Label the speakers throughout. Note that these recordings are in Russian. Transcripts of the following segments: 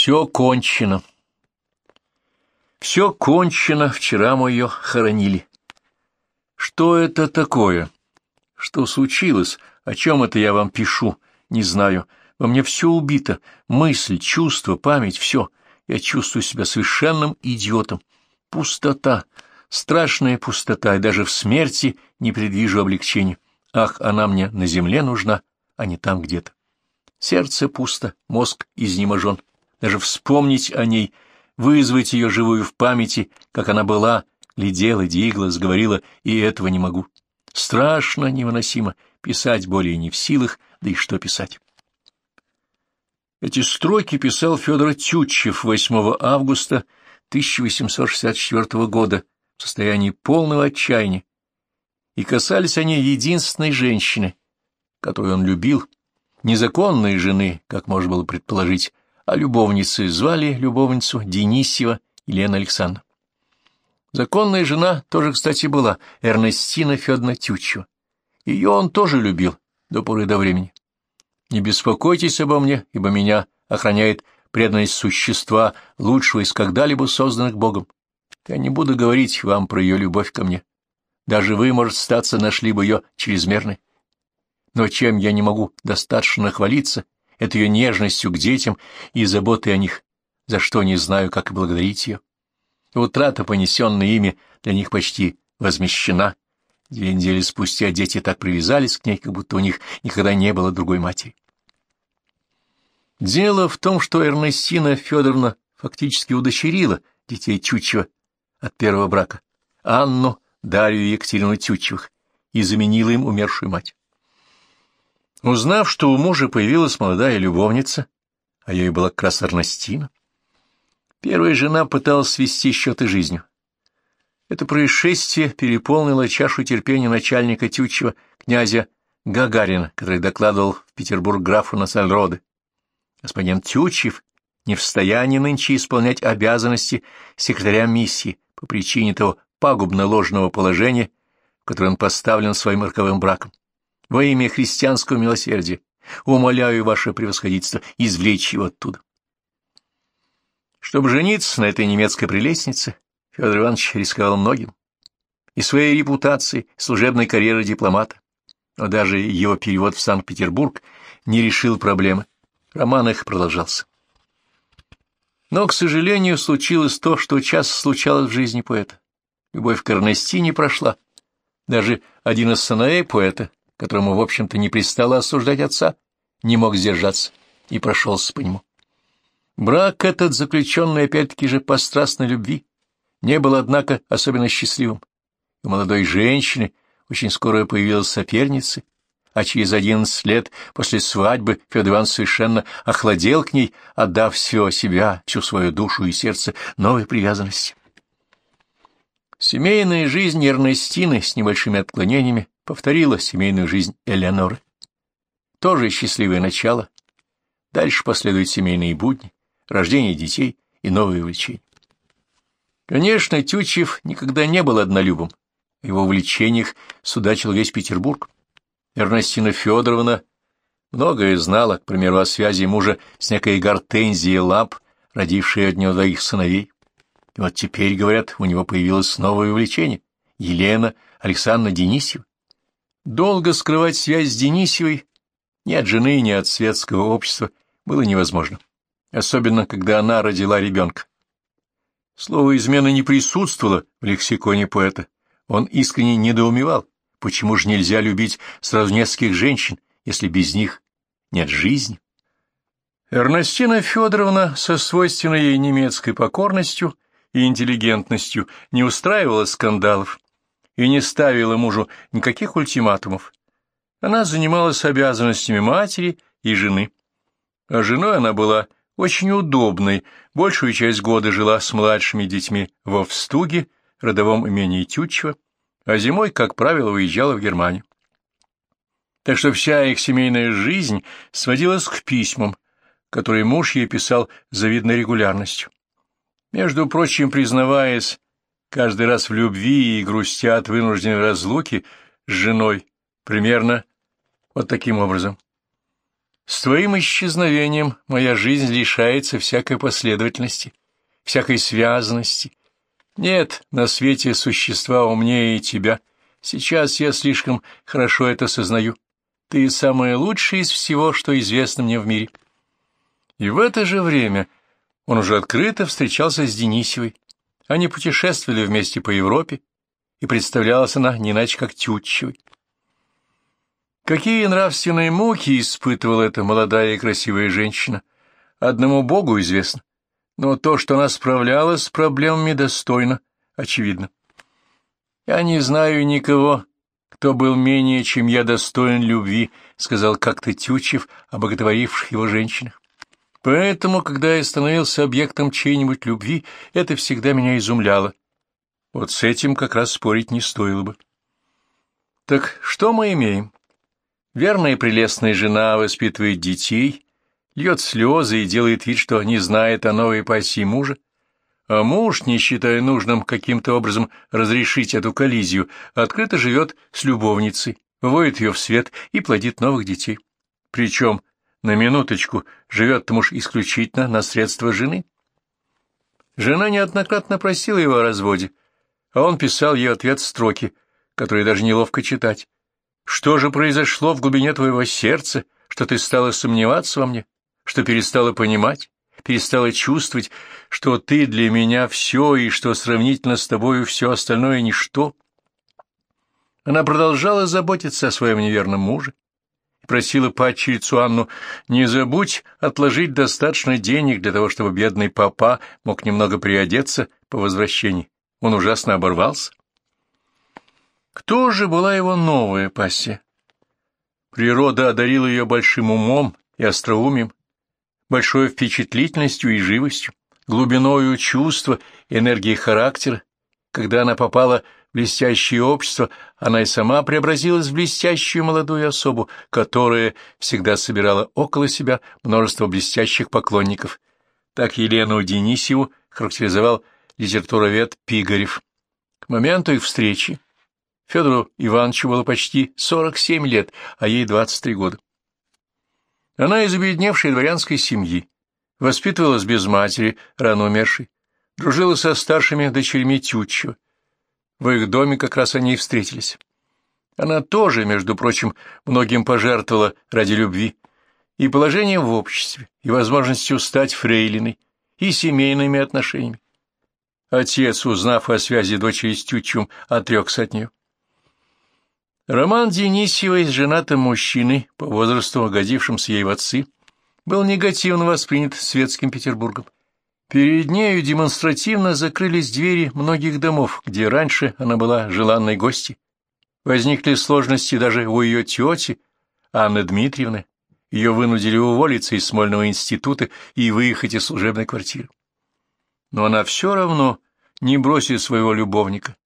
Speaker 1: Все кончено. Все кончено, вчера мы ее хоронили. Что это такое? Что случилось? О чем это я вам пишу? Не знаю. Во мне все убито. Мысль, чувство, память — все. Я чувствую себя совершенным идиотом. Пустота, страшная пустота, и даже в смерти не предвижу облегчения. Ах, она мне на земле нужна, а не там где-то. Сердце пусто, мозг изнеможен. Даже вспомнить о ней, вызвать ее живую в памяти, как она была, глядела, двигалась, говорила, и этого не могу. Страшно, невыносимо, писать более не в силах, да и что писать. Эти строки писал Федор Тютчев 8 августа 1864 года в состоянии полного отчаяния, и касались они единственной женщины, которую он любил, незаконной жены, как можно было предположить, а любовницы звали любовницу Денисева Елена Александровна. Законная жена тоже, кстати, была Эрнестина Федоровна Тютчева. Ее он тоже любил до поры до времени. Не беспокойтесь обо мне, ибо меня охраняет преданность существа, лучшего из когда-либо созданных Богом. Я не буду говорить вам про ее любовь ко мне. Даже вы, может, статься, нашли бы ее чрезмерной. Но чем я не могу достаточно хвалиться, это ее нежностью к детям и заботой о них, за что не знаю, как и благодарить ее. Утрата, понесенная ими, для них почти возмещена. Две недели спустя дети так привязались к ней, как будто у них никогда не было другой матери. Дело в том, что Эрнестина Федоровна фактически удочерила детей Чучева от первого брака, Анну, Дарью и Екатерину Тютчевых, и заменила им умершую мать. Узнав, что у мужа появилась молодая любовница, а ею была как раз Эрнестина, первая жена пыталась свести счеты жизнью. Это происшествие переполнило чашу терпения начальника Тютчева, князя Гагарина, который докладывал в Петербург графу Насальроды. Господин Тютчев не в состоянии нынче исполнять обязанности секретаря миссии по причине того пагубно-ложного положения, в которое он поставлен своим роковым браком. Во имя христианского милосердия умоляю ваше превосходительство извлечь его оттуда. Чтобы жениться на этой немецкой прелестнице, Федор Иванович рисковал многим. И своей репутацией, служебной карьерой дипломата. Но даже его перевод в Санкт-Петербург не решил проблемы. Роман их продолжался. Но, к сожалению, случилось то, что часто случалось в жизни поэта. Любовь к Эрнести не прошла. Даже один из сыновей поэта, которому, в общем-то, не пристало осуждать отца, не мог сдержаться и прошелся по нему. Брак этот, заключенный опять-таки же по страстной любви, не был, однако, особенно счастливым. У молодой женщины очень скоро появилась соперница, а через одиннадцать лет после свадьбы Федор Иванович совершенно охладел к ней, отдав все себя, всю свою душу и сердце новой привязанности. Семейная жизнь Эрнестины с небольшими отклонениями повторила семейную жизнь Элеоноры. Тоже счастливое начало. Дальше последуют семейные будни, рождение детей и новые увлечения. Конечно, Тютчев никогда не был однолюбом. В его увлечениях судачил весь Петербург. Эрнестина Федоровна многое знала, к примеру, о связи мужа с некой Гортензией Лап, родившей от него двоих сыновей. И вот теперь, говорят, у него появилось новое увлечение — Елена Александровна Денисева. Долго скрывать связь с Денисевой ни от жены, ни от светского общества было невозможно, особенно когда она родила ребенка. Слово «измена» не присутствовало в лексиконе поэта. Он искренне недоумевал, почему же нельзя любить сразу нескольких женщин, если без них нет жизни. Эрнестина Федоровна со свойственной ей немецкой покорностью и интеллигентностью не устраивала скандалов и не ставила мужу никаких ультиматумов. Она занималась обязанностями матери и жены. А женой она была очень удобной, большую часть года жила с младшими детьми во Встуге, родовом имении Тютчева, а зимой, как правило, уезжала в Германию. Так что вся их семейная жизнь сводилась к письмам, которые муж ей писал завидной регулярностью. Между прочим, признаваясь каждый раз в любви и грустя от вынужденной разлуки с женой, примерно вот таким образом. С твоим исчезновением моя жизнь лишается всякой последовательности, всякой связанности. Нет на свете существа умнее тебя. Сейчас я слишком хорошо это сознаю. Ты самое лучшее из всего, что известно мне в мире. И в это же время он уже открыто встречался с Денисевой. Они путешествовали вместе по Европе, и представлялась она не иначе как Тютчевой. Какие нравственные муки испытывала эта молодая и красивая женщина, одному Богу известно, но то, что она справлялась с проблемами достойно, очевидно. Я не знаю никого, кто был менее, чем я достоин любви, — сказал как-то Тютчев боготворивших его женщинах. Поэтому, когда я становился объектом чьей-нибудь любви, это всегда меня изумляло. Вот с этим как раз спорить не стоило бы. Так что мы имеем? Верная прелестная жена воспитывает детей, льет слезы и делает вид, что не знает о новой пассии мужа, а муж, не считая нужным каким-то образом разрешить эту коллизию, открыто живет с любовницей, выводит ее в свет и плодит новых детей. Причем на минуточку, живет муж исключительно на средства жены. Жена неоднократно просила его о разводе, а он писал ей ответ строки, которые даже неловко читать. «Что же произошло в глубине твоего сердца, что ты стала сомневаться во мне, что перестала понимать, перестала чувствовать, что ты для меня все и что сравнительно с тобою все остальное ничто?» Она продолжала заботиться о своем неверном муже, просила падчерицу Анну, не забудь отложить достаточно денег для того, чтобы бедный папа мог немного приодеться по возвращении. Он ужасно оборвался. Кто же была его новая пассия? Природа одарила ее большим умом и остроумием, большой впечатлительностью и живостью, глубиною чувства, энергией характера. Когда она попала блестящее общество, она и сама преобразилась в блестящую молодую особу, которая всегда собирала около себя множество блестящих поклонников. Так Елену Денисьеву характеризовал литературовед Пигарев. К моменту их встречи Федору Ивановичу было почти 47 лет, а ей 23 года. Она из объединевшей дворянской семьи, воспитывалась без матери, рано умершей, дружила со старшими дочерьми Тютчева, в их доме как раз они и встретились. Она тоже, между прочим, многим пожертвовала ради любви, и положением в обществе, и возможностью стать фрейлиной, и семейными отношениями. Отец, узнав о связи дочери с Тютчем, отрекся от нее. Роман Денисьевой с женатым мужчиной, по возрасту годившимся ей в отцы, был негативно воспринят светским Петербургом. Перед нею демонстративно закрылись двери многих домов, где раньше она была желанной гостьей. Возникли сложности даже у ее тети, Анны Дмитриевны. Ее вынудили уволиться из Смольного института и выехать из служебной квартиры. Но она все равно не бросит своего любовника.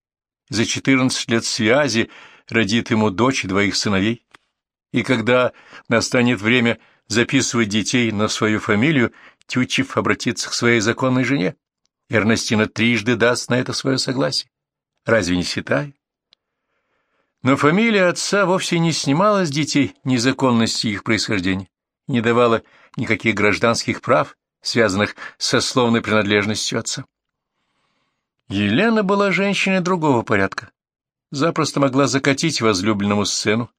Speaker 1: За четырнадцать лет связи родит ему дочь и двоих сыновей. И когда настанет время записывать детей на свою фамилию, Тютчев обратится к своей законной жене. Эрнестина трижды даст на это свое согласие. Разве не считай? Но фамилия отца вовсе не снимала с детей незаконности их происхождения, не давала никаких гражданских прав, связанных со словной принадлежностью отца. Елена была женщиной другого порядка. Запросто могла закатить возлюбленному сцену,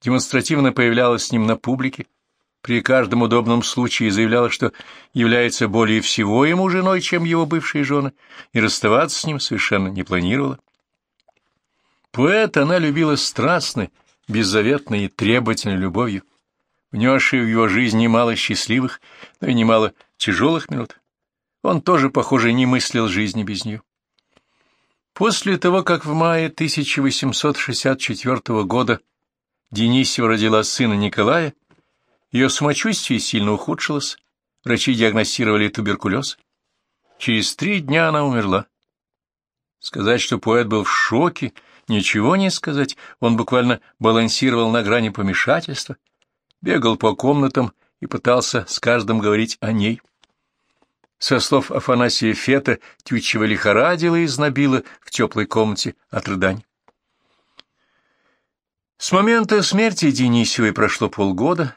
Speaker 1: демонстративно появлялась с ним на публике, при каждом удобном случае заявляла, что является более всего ему женой, чем его бывшие жены, и расставаться с ним совершенно не планировала. Поэта она любила страстной, беззаветной и требовательной любовью, внесшей в его жизнь немало счастливых, но и немало тяжелых минут. Он тоже, похоже, не мыслил жизни без нее. После того, как в мае 1864 года Денисева родила сына Николая, ее самочувствие сильно ухудшилось, врачи диагностировали туберкулез. Через три дня она умерла. Сказать, что поэт был в шоке, ничего не сказать, он буквально балансировал на грани помешательства, бегал по комнатам и пытался с каждым говорить о ней. Со слов Афанасия Фета, Тютчева лихорадила и знобила в теплой комнате от рыданий. С момента смерти Денисевой прошло полгода,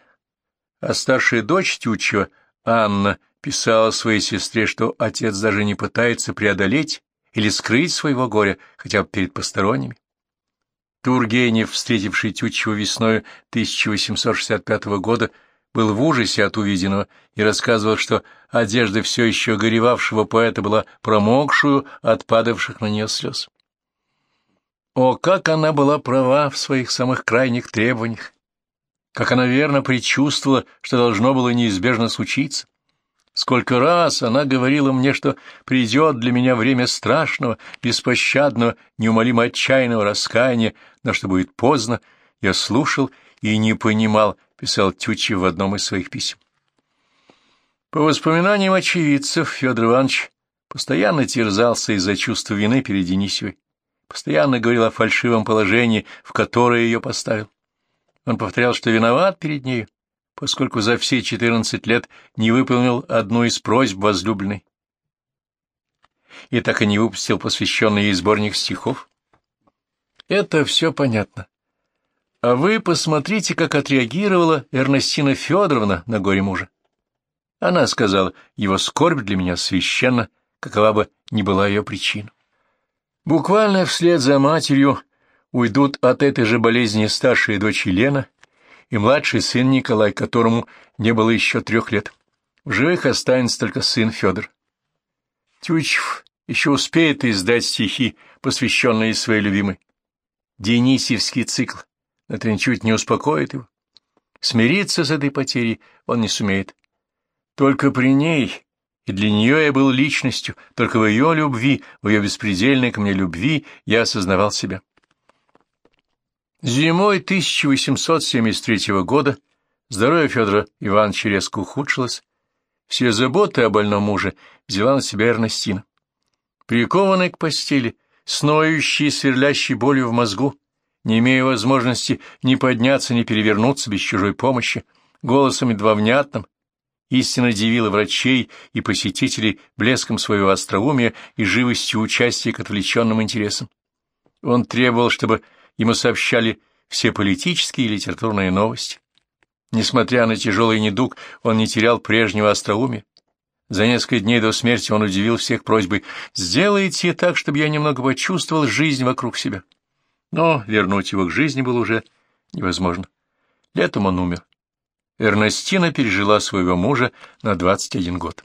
Speaker 1: А старшая дочь Тютчева, Анна, писала своей сестре, что отец даже не пытается преодолеть или скрыть своего горя хотя бы перед посторонними. Тургенев, встретивший Тютчева весной 1865 года, был в ужасе от увиденного и рассказывал, что одежда все еще горевавшего поэта была промокшую от падавших на нее слез. О, как она была права в своих самых крайних требованиях! Как она верно предчувствовала, что должно было неизбежно случиться! Сколько раз она говорила мне, что придет для меня время страшного, беспощадного, неумолимо отчаянного раскаяния, но что будет поздно, я слушал и не понимал, — писал Тючи в одном из своих писем. По воспоминаниям очевидцев, Федор Иванович постоянно терзался из-за чувства вины перед Денисевой, постоянно говорил о фальшивом положении, в которое ее поставил. Он повторял, что виноват перед нею, поскольку за все четырнадцать лет не выполнил одну из просьб возлюбленной и так и не выпустил посвященный ей сборник стихов. Это все понятно. А вы посмотрите, как отреагировала Эрнестина Федоровна на горе мужа. Она сказала, его скорбь для меня священна, какова бы ни была ее причина. Буквально вслед за матерью уйдут от этой же болезни старшая дочь Елена и младший сын Николай, которому не было еще трех лет. В живых останется только сын Федор. Тючев еще успеет издать стихи, посвященные своей любимой. Денисевский цикл это ничуть не успокоит его. Смириться с этой потерей он не сумеет. Только при ней, и для нее я был личностью, только в ее любви, в ее беспредельной ко мне любви я осознавал себя. Зимой 1873 года здоровье Федора Ивановича резко ухудшилось. Все заботы о больном муже взяла на себя Эрнестина. Прикованный к постели, с ноющей сверлящей болью в мозгу, не имея возможности ни подняться, ни перевернуться без чужой помощи, голосом едва внятным, истинно дивила врачей и посетителей блеском своего остроумия и живостью участия к отвлеченным интересам. Он требовал, чтобы ему сообщали все политические и литературные новости. Несмотря на тяжелый недуг, он не терял прежнего остроумия. За несколько дней до смерти он удивил всех просьбой «Сделайте так, чтобы я немного почувствовал жизнь вокруг себя» но вернуть его к жизни было уже невозможно. Летом он умер. Эрнестина пережила своего мужа на 21 год.